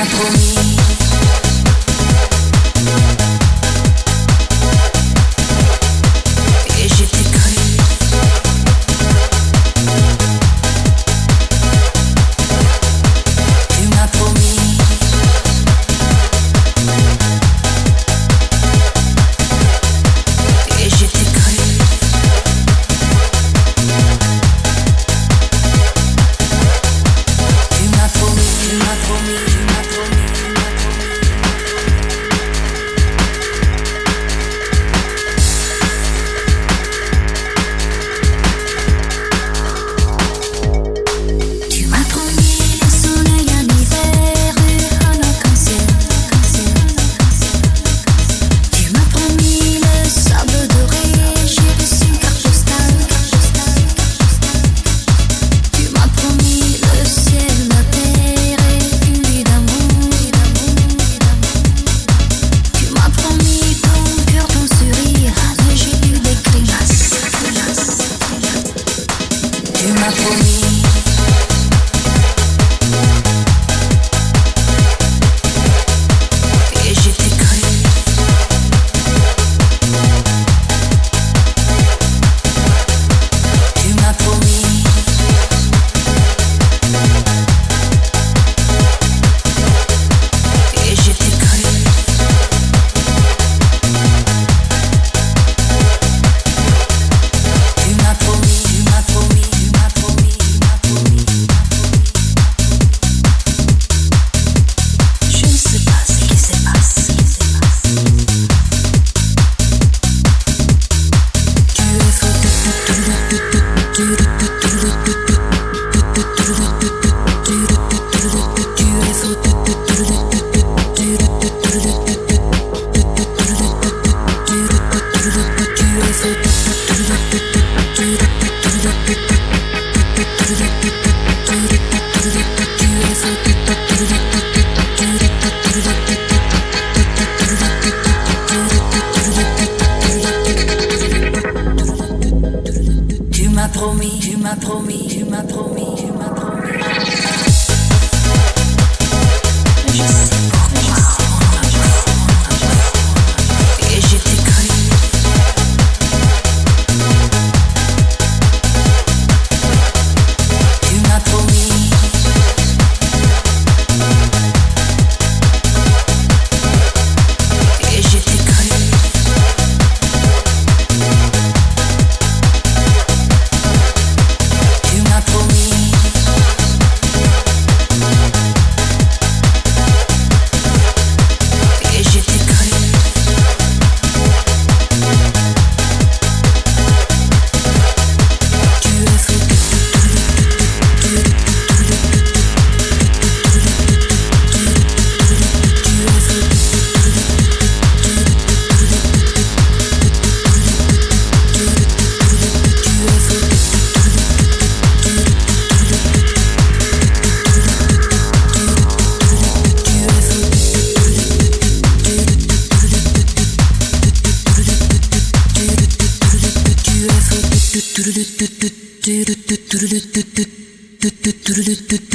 m'a promis. for me. Tu m'as promis, tu m'as promis, tu m'as promis. düt dürülüt düt düt düt düt dürülüt düt düt düt düt dürülüt düt